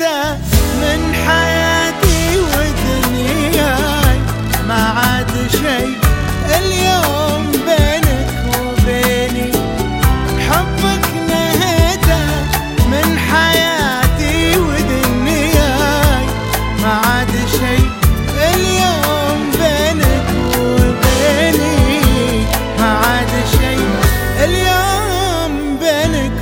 من حياتي ودنياي ما عاد شي اليوم بينك وبيني. حبك نهيته من حياتي ودنياي ما عاد شي اليوم بينك وبيني. ما عاد شي اليوم بينك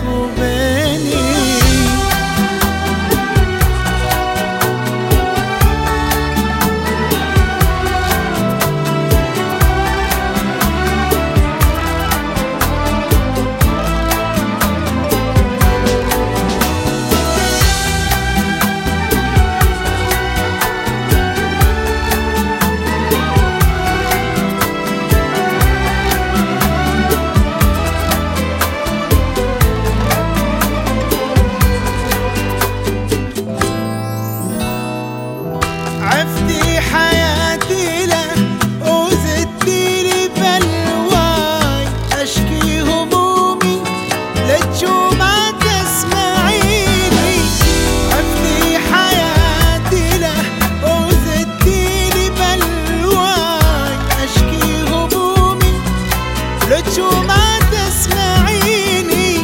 شو ما تسمعيني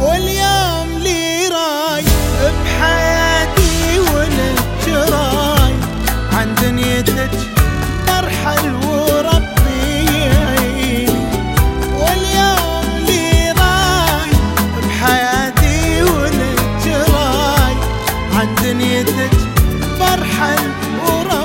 واليوم لي راي بحياتي ولك راي عن دنيتك ارحل وربي يعيني واليوم لي راي بحياتي ولك راي عن دنيتك برحل وربي